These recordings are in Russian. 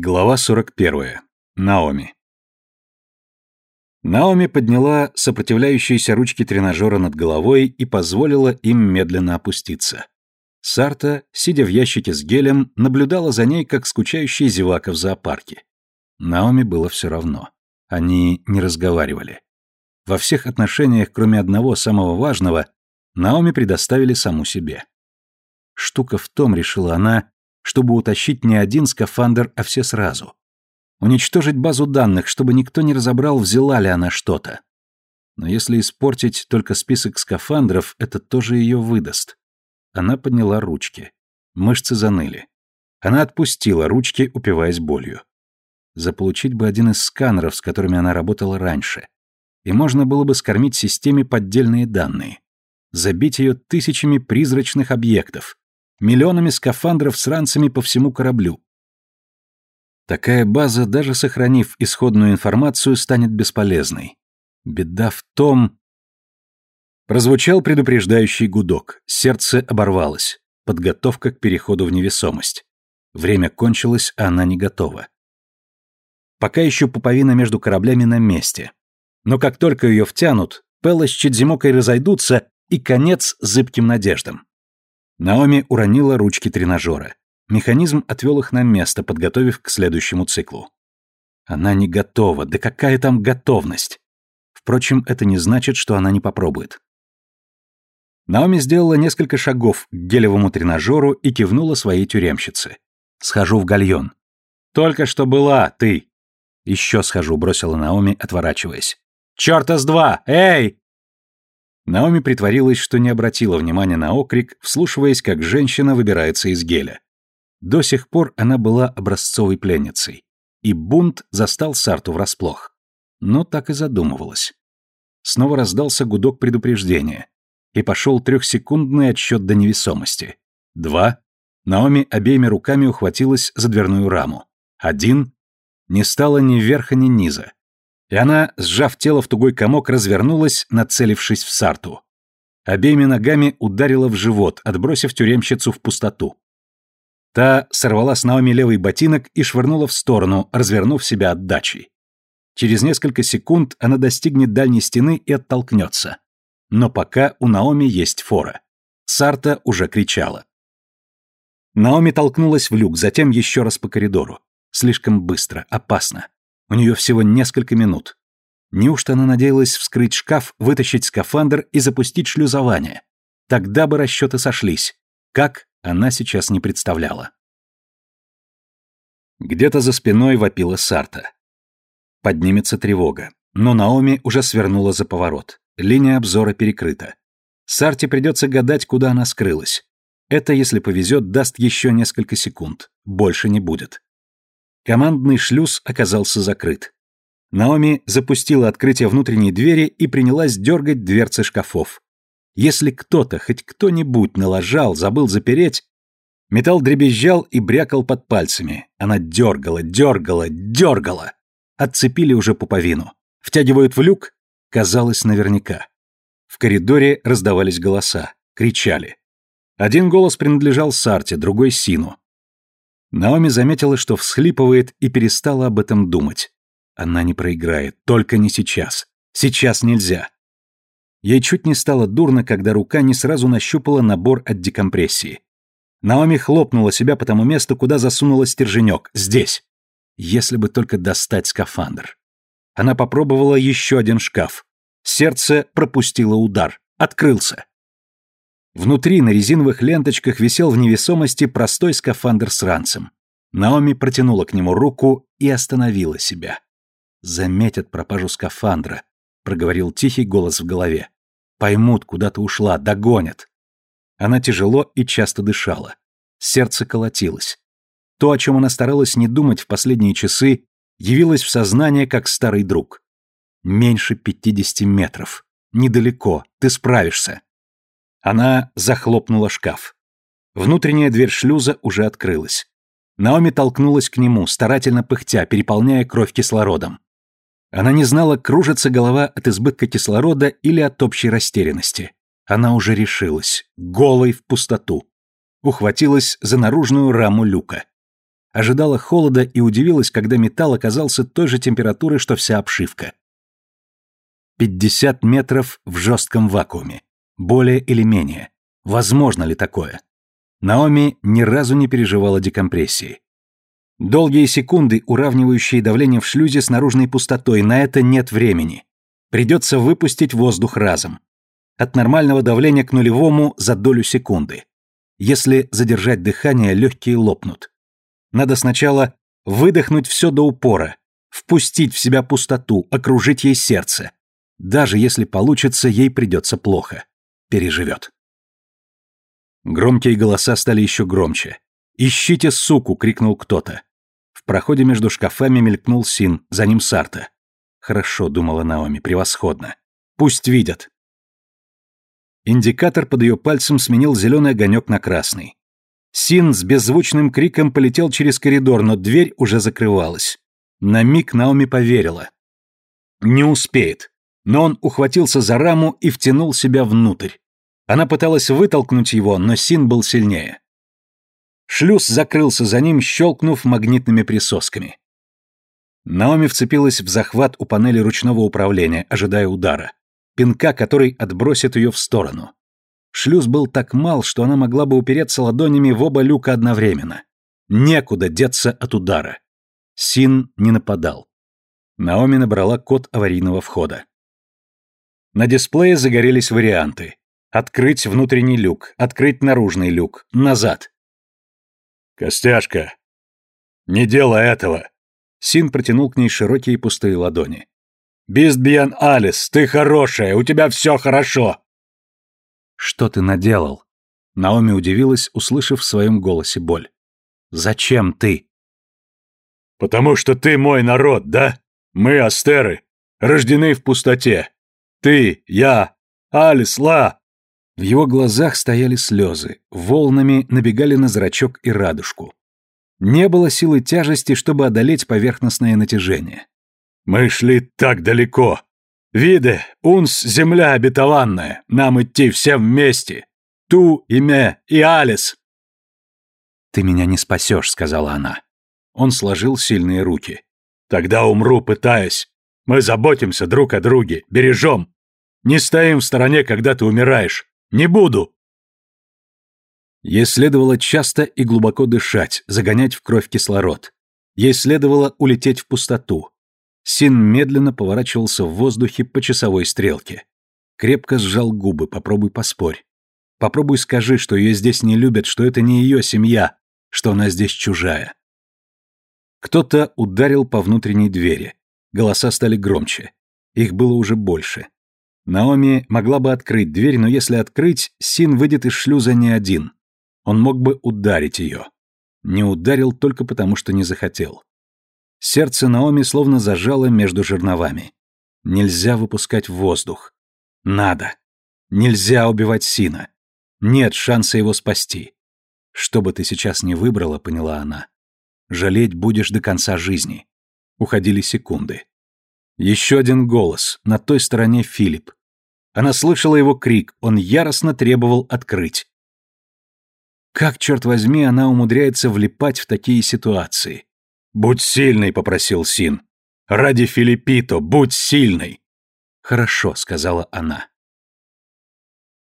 Глава 41. Наоми. Наоми подняла сопротивляющиеся ручки тренажера над головой и позволила им медленно опуститься. Сарта, сидя в ящике с гелем, наблюдала за ней, как скучающая зевака в зоопарке. Наоми было все равно. Они не разговаривали. Во всех отношениях, кроме одного самого важного, Наоми предоставили саму себе. Штука в том, решила она, чтобы утащить не один скафандр, а все сразу. Уничтожить базу данных, чтобы никто не разобрал, взяла ли она что-то. Но если испортить только список скафандров, это тоже ее выдаст. Она подняла ручки. Мышцы заныли. Она отпустила ручки, упиваясь болью. Заполучить бы один из сканеров, с которыми она работала раньше. И можно было бы скормить системе поддельные данные. Забить ее тысячами призрачных объектов миллионами скафандров с ранцами по всему кораблю. Такая база, даже сохранив исходную информацию, станет бесполезной. Беда в том... Прозвучал предупреждающий гудок. Сердце оборвалось. Подготовка к переходу в невесомость. Время кончилось, а она не готова. Пока еще пуповина между кораблями на месте. Но как только ее втянут, Пелла с Чедзимокой разойдутся, и конец зыбким надеждам. Наоми уронила ручки тренажера. Механизм отвел их на место, подготовив к следующему циклу. Она не готова, да какая там готовность? Впрочем, это не значит, что она не попробует. Наоми сделала несколько шагов к гелевому тренажеру и кивнула своей тюремщице. «Схожу в гальон». «Только что была, ты!» «Еще схожу», — бросила Наоми, отворачиваясь. «Чёрта с два! Эй!» Наоми притворилась, что не обратила внимания на окрик, вслушиваясь, как женщина выбирается из геля. До сих пор она была образцовой пленницей. И бунт застал Сарту врасплох. Но так и задумывалась. Снова раздался гудок предупреждения. И пошел трехсекундный отсчет до невесомости. Два. Наоми обеими руками ухватилась за дверную раму. Один. Не стало ни верха, ни низа и она, сжав тело в тугой комок, развернулась, нацелившись в Сарту. Обеими ногами ударила в живот, отбросив тюремщицу в пустоту. Та сорвала с Наоми левый ботинок и швырнула в сторону, развернув себя отдачей. Через несколько секунд она достигнет дальней стены и оттолкнется. Но пока у Наоми есть фора. Сарта уже кричала. Наоми толкнулась в люк, затем еще раз по коридору. Слишком быстро, опасно. У нее всего несколько минут. Неужто она надеялась вскрыть шкаф, вытащить скафандр и запустить шлюзование? Тогда бы расчеты сошлись. Как, она сейчас не представляла. Где-то за спиной вопила Сарта. Поднимется тревога. Но Наоми уже свернула за поворот. Линия обзора перекрыта. Сарте придется гадать, куда она скрылась. Это, если повезет, даст еще несколько секунд. Больше не будет. Командный шлюз оказался закрыт. Наоми запустила открытие внутренней двери и принялась дергать дверцы шкафов. Если кто-то, хоть кто-нибудь налажал, забыл запереть, металл дребезжал и брякал под пальцами. Она дергала, дергала, дергала. Отцепили уже пуповину. Втягивают в люк? Казалось наверняка. В коридоре раздавались голоса, кричали. Один голос принадлежал Сарте, другой Сину. Наоми заметила, что всхлипывает и перестала об этом думать. Она не проиграет, только не сейчас. Сейчас нельзя. Ей чуть не стало дурно, когда рука не сразу нащупала набор от декомпрессии. Наоми хлопнула себя по тому месту, куда засунула стерженек. Здесь. Если бы только достать скафандр. Она попробовала еще один шкаф. Сердце пропустило удар. Открылся. Внутри на резиновых ленточках висел в невесомости простой скафандр с ранцем. Наоми протянула к нему руку и остановила себя. «Заметят пропажу скафандра», — проговорил тихий голос в голове. «Поймут, куда ты ушла, догонят». Она тяжело и часто дышала. Сердце колотилось. То, о чем она старалась не думать в последние часы, явилось в сознание как старый друг. «Меньше пятидесяти метров. Недалеко. Ты справишься». Она захлопнула шкаф. Внутренняя дверь шлюза уже открылась. Наоми толкнулась к нему, старательно пыхтя, переполняя кровь кислородом. Она не знала, кружится голова от избытка кислорода или от общей растерянности. Она уже решилась, голой в пустоту. Ухватилась за наружную раму люка. ожидала холода и удивилась, когда металл оказался той же температуры, что вся обшивка. 50 метров в жестком вакууме. Более или менее. Возможно ли такое? Наоми ни разу не переживала декомпрессии. Долгие секунды, уравнивающие давление в шлюзе с наружной пустотой, на это нет времени. Придется выпустить воздух разом. От нормального давления к нулевому за долю секунды. Если задержать дыхание, легкие лопнут. Надо сначала выдохнуть все до упора, впустить в себя пустоту, окружить ей сердце. Даже если получится, ей придется плохо. Переживет. Громкие голоса стали еще громче. «Ищите суку!» — крикнул кто-то. В проходе между шкафами мелькнул Син, за ним Сарта. «Хорошо», — думала Наоми, — «превосходно. Пусть видят». Индикатор под ее пальцем сменил зеленый огонек на красный. Син с беззвучным криком полетел через коридор, но дверь уже закрывалась. На миг Наоми поверила. Не успеет. Но он ухватился за раму и втянул себя внутрь. Она пыталась вытолкнуть его, но Син был сильнее. Шлюз закрылся за ним, щелкнув магнитными присосками. Наоми вцепилась в захват у панели ручного управления, ожидая удара. Пинка, который отбросит ее в сторону. Шлюз был так мал, что она могла бы упереться ладонями в оба люка одновременно. Некуда деться от удара. Син не нападал. Наоми набрала код аварийного входа. На дисплее загорелись варианты. Открыть внутренний люк, открыть наружный люк, назад. «Костяшка, не делай этого!» Син протянул к ней широкие пустые ладони. «Бистбьян Алис, ты хорошая, у тебя все хорошо!» «Что ты наделал?» Наоми удивилась, услышав в своем голосе боль. «Зачем ты?» «Потому что ты мой народ, да? Мы, астеры, рождены в пустоте. Ты, я, Алис, Ла!» В его глазах стояли слезы, волнами набегали на зрачок и радужку. Не было силы тяжести, чтобы одолеть поверхностное натяжение. «Мы шли так далеко. Виды, унс, земля обетованная, нам идти всем вместе. Ту, имя и Алис». «Ты меня не спасешь», — сказала она. Он сложил сильные руки. «Тогда умру, пытаясь. Мы заботимся друг о друге, бережем. Не стоим в стороне, когда ты умираешь. Не буду!» Ей следовало часто и глубоко дышать, загонять в кровь кислород. Ей следовало улететь в пустоту. Син медленно поворачивался в воздухе по часовой стрелке. Крепко сжал губы, попробуй поспорь. Попробуй скажи, что ее здесь не любят, что это не ее семья, что она здесь чужая. Кто-то ударил по внутренней двери. Голоса стали громче. Их было уже больше. Наоми могла бы открыть дверь, но если открыть, Син выйдет из шлюза не один. Он мог бы ударить ее. Не ударил только потому, что не захотел. Сердце Наоми словно зажало между жерновами. Нельзя выпускать воздух. Надо. Нельзя убивать Сина. Нет шанса его спасти. Что бы ты сейчас ни выбрала, поняла она. Жалеть будешь до конца жизни. Уходили секунды. Еще один голос, на той стороне Филипп. Она слышала его крик, он яростно требовал открыть. Как, черт возьми, она умудряется влипать в такие ситуации? «Будь сильной», — попросил Син. «Ради Филиппито, будь сильной!» «Хорошо», — сказала она.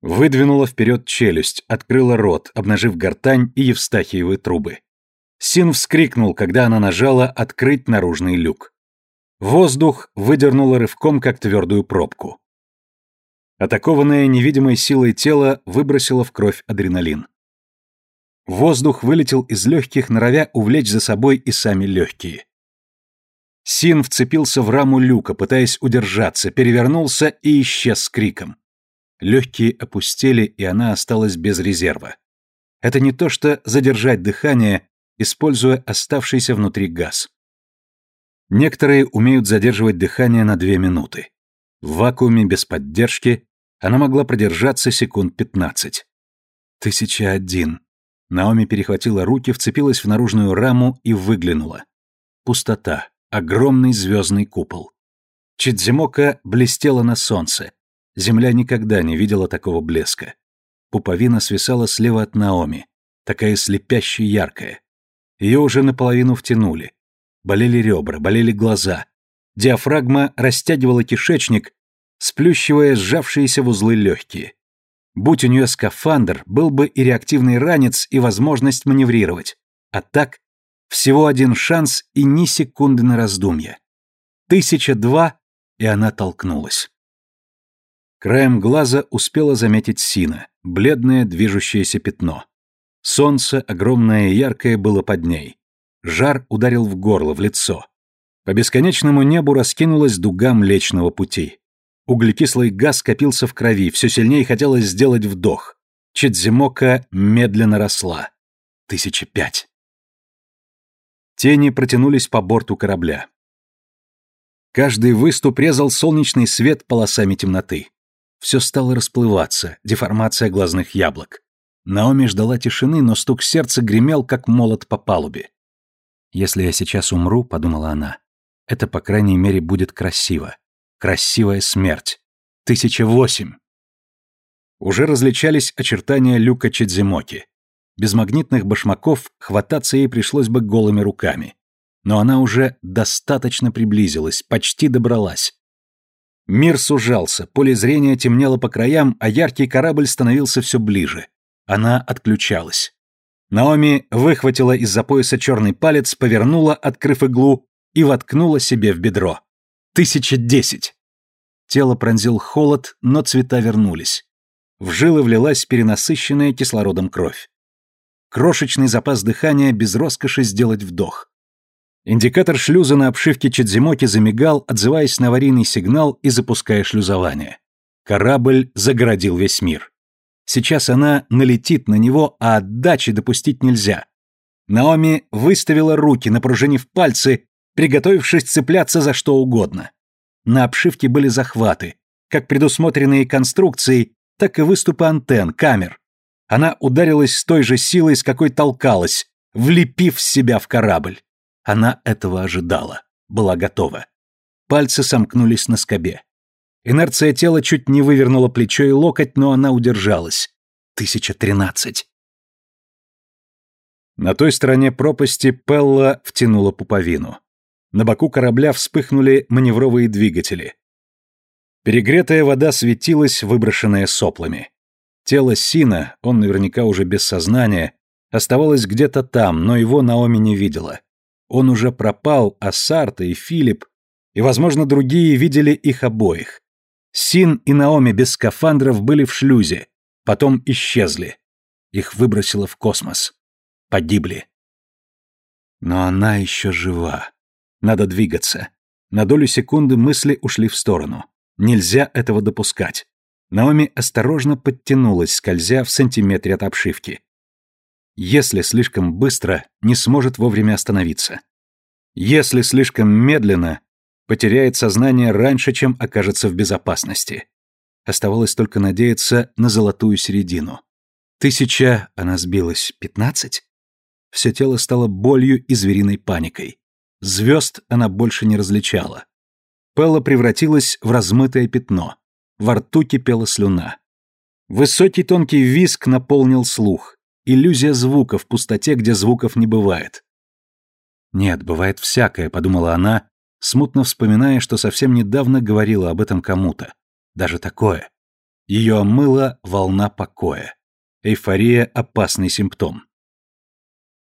Выдвинула вперед челюсть, открыла рот, обнажив гортань и евстахиевые трубы. Син вскрикнул, когда она нажала «открыть наружный люк». Воздух выдернуло рывком, как твердую пробку. Атакованное невидимой силой тело выбросило в кровь адреналин. Воздух вылетел из легких, норовя увлечь за собой и сами легкие. Син вцепился в раму люка, пытаясь удержаться, перевернулся и исчез с криком. Легкие опустели, и она осталась без резерва. Это не то что задержать дыхание, используя оставшийся внутри газ. Некоторые умеют задерживать дыхание на две минуты. В вакууме без поддержки она могла продержаться секунд пятнадцать. Тысяча один. Наоми перехватила руки, вцепилась в наружную раму и выглянула. Пустота. Огромный звездный купол. Чидзимока блестела на солнце. Земля никогда не видела такого блеска. Пуповина свисала слева от Наоми, такая слепяще яркая. Ее уже наполовину втянули. Болели ребра, болели глаза. Диафрагма растягивала кишечник, сплющивая сжавшиеся в узлы легкие. Будь у нее скафандр, был бы и реактивный ранец, и возможность маневрировать. А так, всего один шанс и ни секунды на раздумье. Тысяча два, и она толкнулась. Краем глаза успела заметить Сина, бледное движущееся пятно. Солнце, огромное и яркое, было под ней. Жар ударил в горло, в лицо. По бесконечному небу раскинулась дуга Млечного Пути. Углекислый газ скопился в крови, все сильнее хотелось сделать вдох. Чедзимока медленно росла. Тысяча пять. Тени протянулись по борту корабля. Каждый выступ резал солнечный свет полосами темноты. Все стало расплываться, деформация глазных яблок. Наоми ждала тишины, но стук сердца гремел, как молот по палубе. «Если я сейчас умру», — подумала она, — «это, по крайней мере, будет красиво. Красивая смерть. Тысяча восемь. Уже различались очертания люка Чидзимоки. Без магнитных башмаков хвататься ей пришлось бы голыми руками. Но она уже достаточно приблизилась, почти добралась. Мир сужался, поле зрения темнело по краям, а яркий корабль становился все ближе. Она отключалась. Наоми выхватила из-за пояса черный палец, повернула, открыв иглу, и воткнула себе в бедро. Тысяча десять. Тело пронзил холод, но цвета вернулись. В жилы влилась перенасыщенная кислородом кровь. Крошечный запас дыхания без роскоши сделать вдох. Индикатор шлюза на обшивке Чедзимоки замигал, отзываясь на аварийный сигнал и запуская шлюзование. Корабль загородил весь мир. Сейчас она налетит на него, а отдачи допустить нельзя. Наоми выставила руки, напружинив пальцы, приготовившись цепляться за что угодно. На обшивке были захваты, как предусмотренные конструкцией, так и выступы антенн, камер. Она ударилась с той же силой, с какой толкалась, влепив себя в корабль. Она этого ожидала, была готова. Пальцы сомкнулись на скобе. Инерция тела чуть не вывернула плечо и локоть, но она удержалась. Тысяча тринадцать. На той стороне пропасти Пелла втянула пуповину. На боку корабля вспыхнули маневровые двигатели. Перегретая вода светилась, выброшенная соплами. Тело Сина, он наверняка уже без сознания, оставалось где-то там, но его Наоми не видела. Он уже пропал, а Сарта и Филипп, и, возможно, другие видели их обоих. Син и Наоми без скафандров были в шлюзе, потом исчезли. Их выбросило в космос. Погибли. Но она еще жива. Надо двигаться. На долю секунды мысли ушли в сторону. Нельзя этого допускать. Наоми осторожно подтянулась, скользя в сантиметре от обшивки. Если слишком быстро, не сможет вовремя остановиться. Если слишком медленно, потеряет сознание раньше, чем окажется в безопасности. Оставалось только надеяться на золотую середину. Тысяча, она сбилась, пятнадцать? Все тело стало болью и звериной паникой. Звезд она больше не различала. Пелла превратилась в размытое пятно. Во рту кипела слюна. Высокий тонкий виск наполнил слух. Иллюзия звука в пустоте, где звуков не бывает. «Нет, бывает всякое», — подумала она, смутно вспоминая, что совсем недавно говорила об этом кому-то. Даже такое. Ее омыла волна покоя. Эйфория — опасный симптом.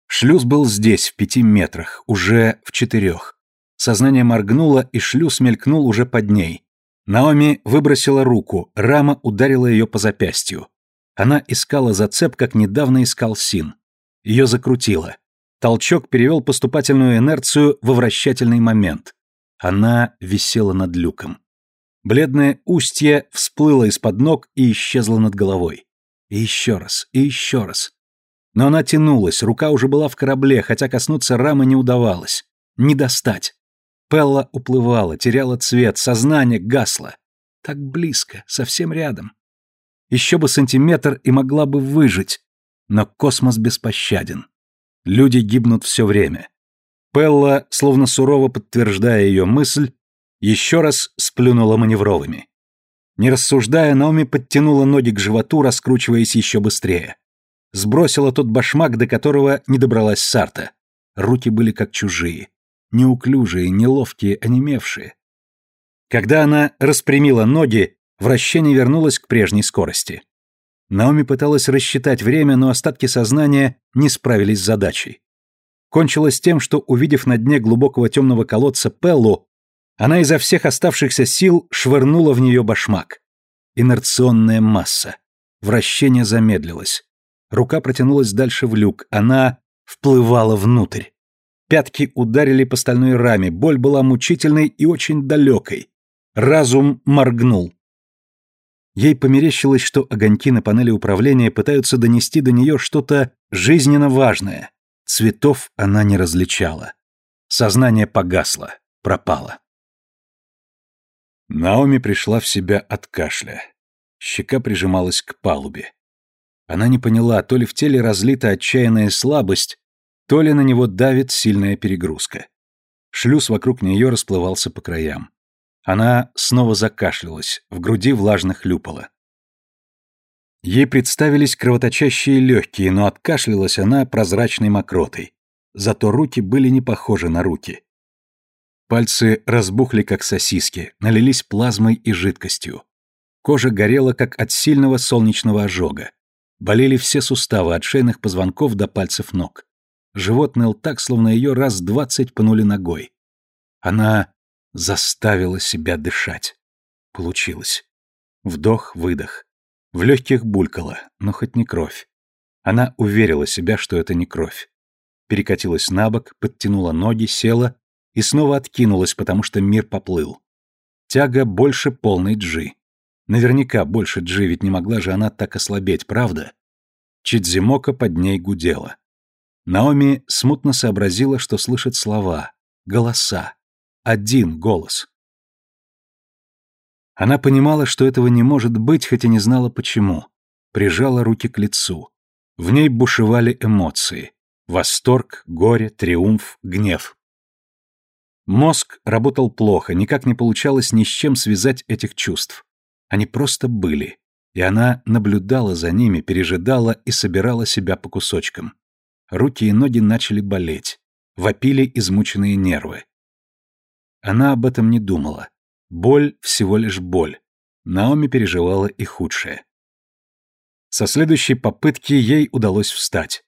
Шлюз был здесь, в пяти метрах, уже в четырех. Сознание моргнуло, и шлюз мелькнул уже под ней. Наоми выбросила руку, рама ударила ее по запястью. Она искала зацеп, как недавно искал Син. Ее закрутило. Толчок перевел поступательную инерцию во вращательный момент. Она висела над люком. Бледное устье всплыло из-под ног и исчезло над головой. И еще раз, и еще раз. Но она тянулась, рука уже была в корабле, хотя коснуться рамы не удавалось. Не достать. Пелла уплывала, теряла цвет, сознание гасло. Так близко, совсем рядом. Еще бы сантиметр и могла бы выжить. Но космос беспощаден. Люди гибнут все время. Пелла, словно сурово подтверждая ее мысль, еще раз сплюнула маневровыми. Не рассуждая, Наоми подтянула ноги к животу, раскручиваясь еще быстрее сбросила тот башмак, до которого не добралась Сарта. руки были как чужие. Неуклюжие, неловкие, онемевшие. Когда она распрямила ноги, вращение вернулось к прежней скорости. Наоми пыталась рассчитать время, но остатки сознания не справились с задачей. Кончилось тем, что, увидев на дне глубокого темного колодца Пеллу, она изо всех оставшихся сил швырнула в нее башмак. Инерционная масса. Вращение замедлилось. Рука протянулась дальше в люк, она вплывала внутрь. Пятки ударили по стальной раме, боль была мучительной и очень далекой. Разум моргнул. Ей померещилось, что огоньки на панели управления пытаются донести до нее что-то жизненно важное. Цветов она не различала. Сознание погасло, пропало. Наоми пришла в себя от кашля. Щека прижималась к палубе. Она не поняла, то ли в теле разлита отчаянная слабость, то ли на него давит сильная перегрузка. Шлюз вокруг нее расплывался по краям. Она снова закашлялась, в груди влажно хлюпала. Ей представились кровоточащие легкие, но откашлялась она прозрачной мокротой. Зато руки были не похожи на руки. Пальцы разбухли, как сосиски, налились плазмой и жидкостью. Кожа горела, как от сильного солнечного ожога. Болели все суставы от шейных позвонков до пальцев ног. Живот ныл так, словно ее раз двадцать пнули ногой. Она заставила себя дышать. Получилось. Вдох-выдох. В легких булькало, но хоть не кровь. Она уверила себя, что это не кровь. Перекатилась на бок, подтянула ноги, села и снова откинулась, потому что мир поплыл. Тяга больше полной джи. Наверняка больше Джи, ведь не могла же она так ослабеть, правда? Чидзимока под ней гудела. Наоми смутно сообразила, что слышит слова, голоса. Один голос. Она понимала, что этого не может быть, хотя не знала почему. Прижала руки к лицу. В ней бушевали эмоции. Восторг, горе, триумф, гнев. Мозг работал плохо, никак не получалось ни с чем связать этих чувств. Они просто были, и она наблюдала за ними, пережидала и собирала себя по кусочкам. Руки и ноги начали болеть, вопили измученные нервы. Она об этом не думала. Боль всего лишь боль. Наоми переживала и худшее. Со следующей попытки ей удалось встать.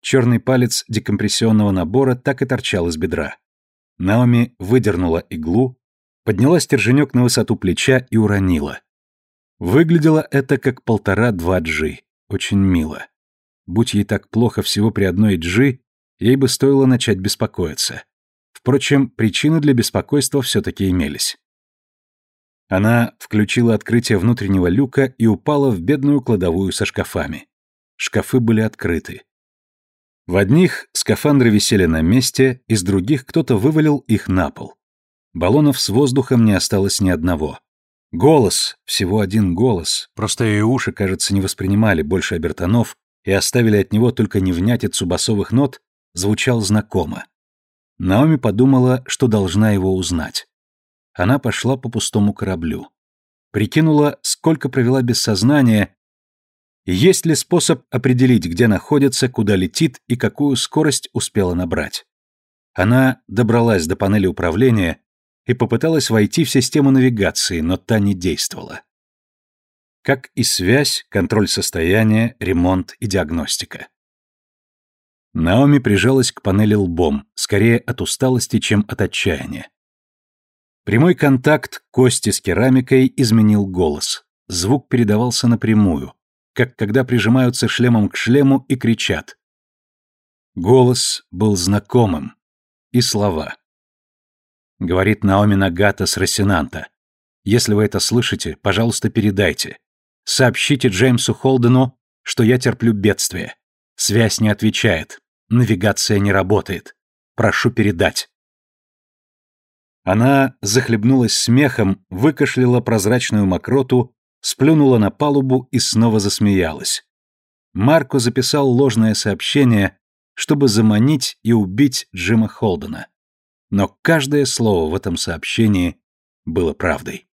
Черный палец декомпрессионного набора так и торчал из бедра. Наоми выдернула иглу, подняла стерженек на высоту плеча и уронила. Выглядело это как полтора-два джи. Очень мило. Будь ей так плохо всего при одной джи, ей бы стоило начать беспокоиться. Впрочем, причины для беспокойства все-таки имелись. Она включила открытие внутреннего люка и упала в бедную кладовую со шкафами. Шкафы были открыты. В одних скафандры висели на месте, из других кто-то вывалил их на пол. Баллонов с воздухом не осталось ни одного. Голос, всего один голос, просто ее уши, кажется, не воспринимали больше обертонов и оставили от него только невнятицу басовых нот, звучал знакомо. Наоми подумала, что должна его узнать. Она пошла по пустому кораблю. Прикинула, сколько провела без сознания, есть ли способ определить, где находится, куда летит и какую скорость успела набрать. Она добралась до панели управления и попыталась войти в систему навигации, но та не действовала. Как и связь, контроль состояния, ремонт и диагностика. Наоми прижалась к панели лбом, скорее от усталости, чем от отчаяния. Прямой контакт кости с керамикой изменил голос. Звук передавался напрямую, как когда прижимаются шлемом к шлему и кричат. Голос был знакомым. И слова. Говорит Наоми Нагата с Рассенанта. Если вы это слышите, пожалуйста, передайте. Сообщите Джеймсу Холдену, что я терплю бедствие. Связь не отвечает. Навигация не работает. Прошу передать. Она захлебнулась смехом, выкашляла прозрачную мокроту, сплюнула на палубу и снова засмеялась. Марко записал ложное сообщение, чтобы заманить и убить Джима Холдена но каждое слово в этом сообщении было правдой.